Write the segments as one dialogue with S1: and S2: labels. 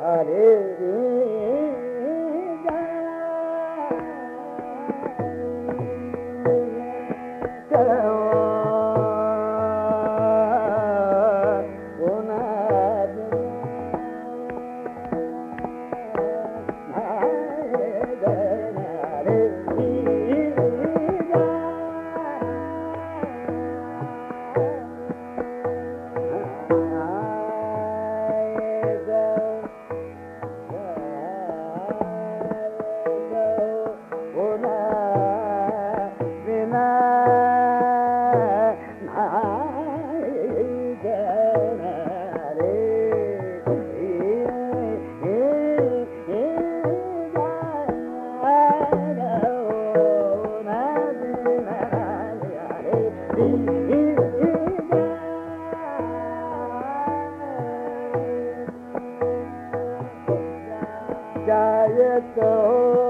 S1: Hare त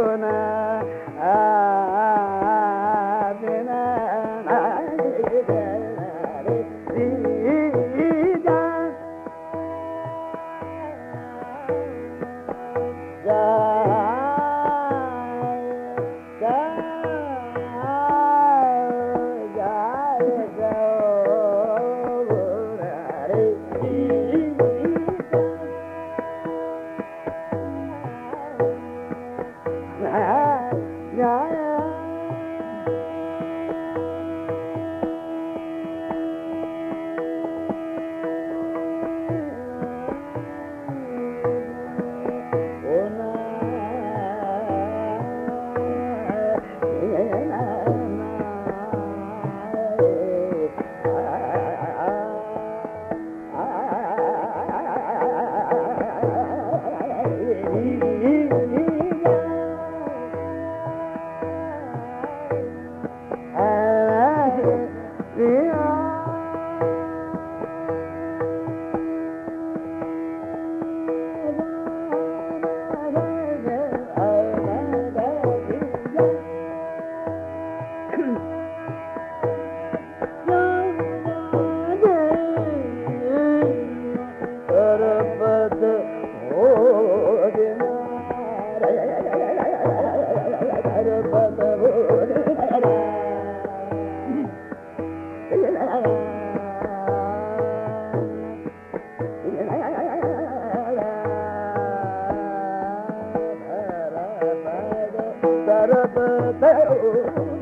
S1: Oh.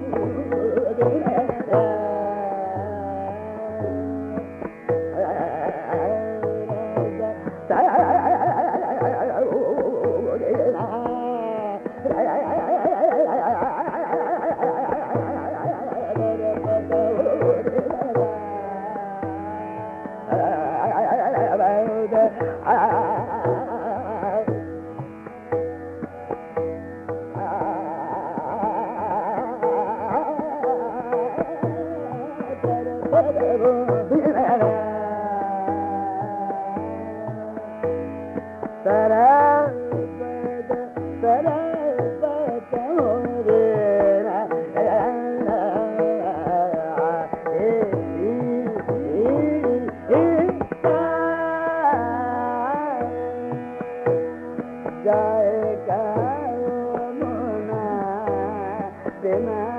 S1: Amen. Yeah.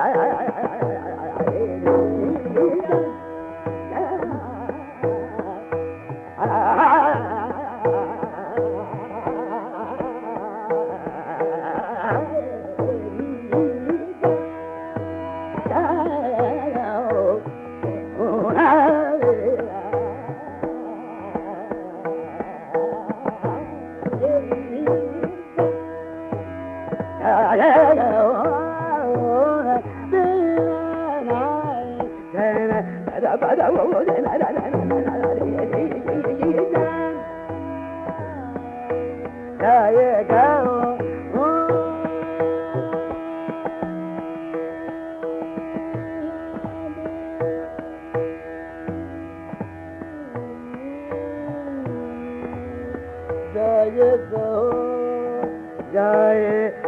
S1: Yeah.